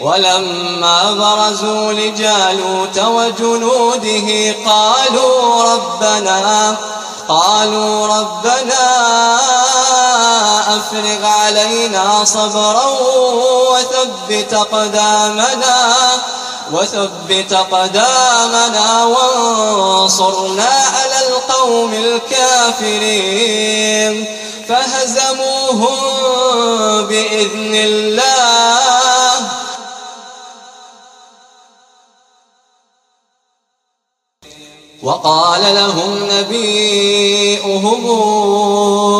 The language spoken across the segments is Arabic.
ولما برزوا لجالوت وجنوده قالوا ربنا قالوا ربنا أفرغ علينا صبرا وثبت قدامنا وثبت قدامنا وانصرنا على القوم الكافرين فهزموهم بإذن الله وقال لهم نبيئهم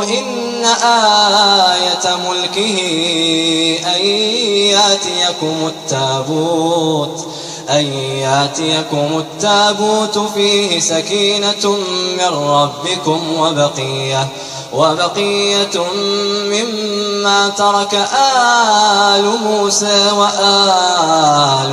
إن آية ملكه أن ياتيكم التابوت أن ياتيكم التابوت فيه سكينة من ربكم وبقية وبقية مما ترك آل موسى وآل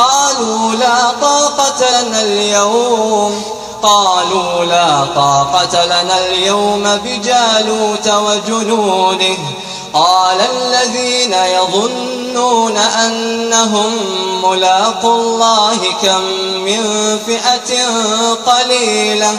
قالوا لا طاقة لنا اليوم. قالوا لا طاقة لنا اليوم بجالوت وجنوده. قال الذين يظنون أنهم ملاقوا الله كم من فئة قليلة.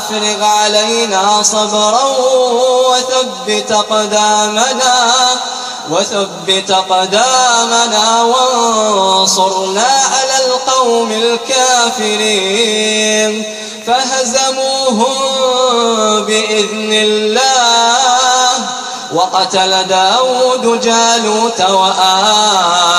أفرغ علينا صبرا وثبت قدامنا وثبت قدامنا وانصرنا على القوم الكافرين. فهزموهم بإذن الله. وقتل داود جالوت وآتاه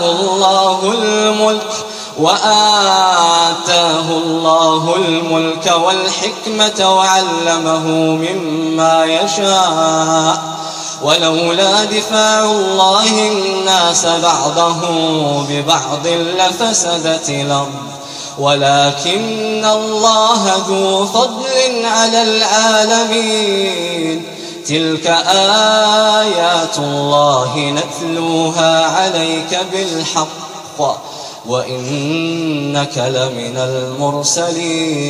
الله الملك. وآتاه الله الملك والحكمة وعلمه مما يشاء. ولولا دفاع الله الناس بعضهم ببعض لفسدت الأرض. ولكن الله ذو فضل على العالمين. تلك آيات الله نتلوها عليك بالحق. وإنك لمن المرسلين.